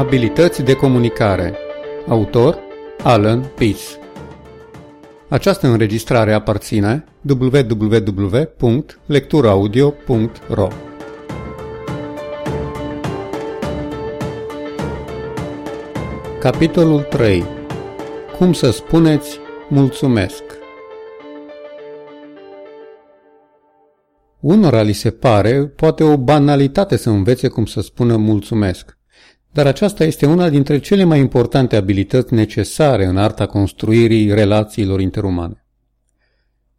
Abilități de comunicare. Autor Alan Peace Această înregistrare aparține www.lecturaudio.ro Capitolul 3 Cum să spuneți mulțumesc? Unora li se pare poate o banalitate să învețe cum să spună mulțumesc. Dar aceasta este una dintre cele mai importante abilități necesare în arta construirii relațiilor interumane.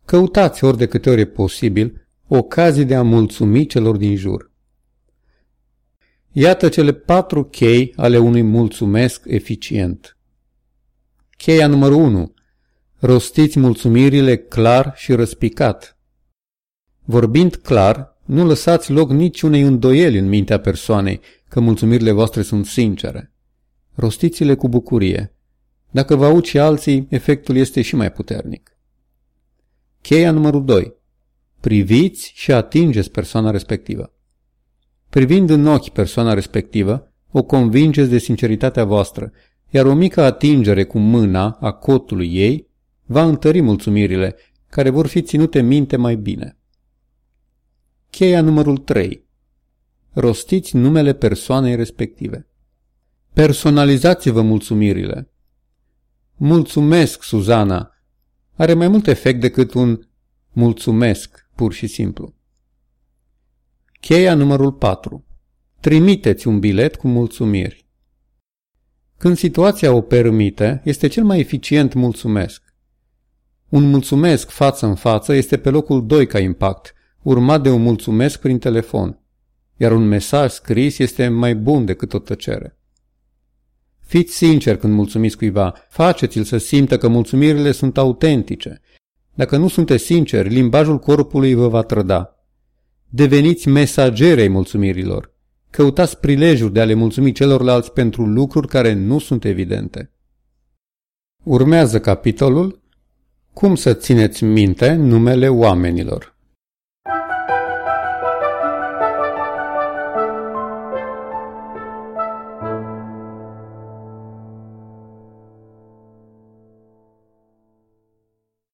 Căutați ori de câte ori e posibil ocazii de a mulțumi celor din jur. Iată cele patru chei ale unui mulțumesc eficient. Cheia numărul 1. Rostiți mulțumirile clar și răspicat. Vorbind clar, nu lăsați loc niciunei îndoieli în mintea persoanei că mulțumirile voastre sunt sincere. Rostiți-le cu bucurie. Dacă vă aud și alții, efectul este și mai puternic. Cheia numărul 2. Priviți și atingeți persoana respectivă. Privind în ochi persoana respectivă, o convingeți de sinceritatea voastră, iar o mică atingere cu mâna a cotului ei va întări mulțumirile, care vor fi ținute minte mai bine. Cheia numărul 3. Rostiți numele persoanei respective. Personalizați-vă mulțumirile. Mulțumesc, Suzana, are mai mult efect decât un mulțumesc, pur și simplu. Cheia numărul 4. Trimiteți un bilet cu mulțumiri. Când situația o permite, este cel mai eficient mulțumesc. Un mulțumesc față în față este pe locul 2 ca impact – urmat de un mulțumesc prin telefon, iar un mesaj scris este mai bun decât o tăcere. Fiți sincer când mulțumiți cuiva, faceți-l să simtă că mulțumirile sunt autentice. Dacă nu sunteți sinceri, limbajul corpului vă va trăda. Deveniți mesagerei mulțumirilor. Căutați prilejuri de a le mulțumi celorlalți pentru lucruri care nu sunt evidente. Urmează capitolul Cum să țineți minte numele oamenilor.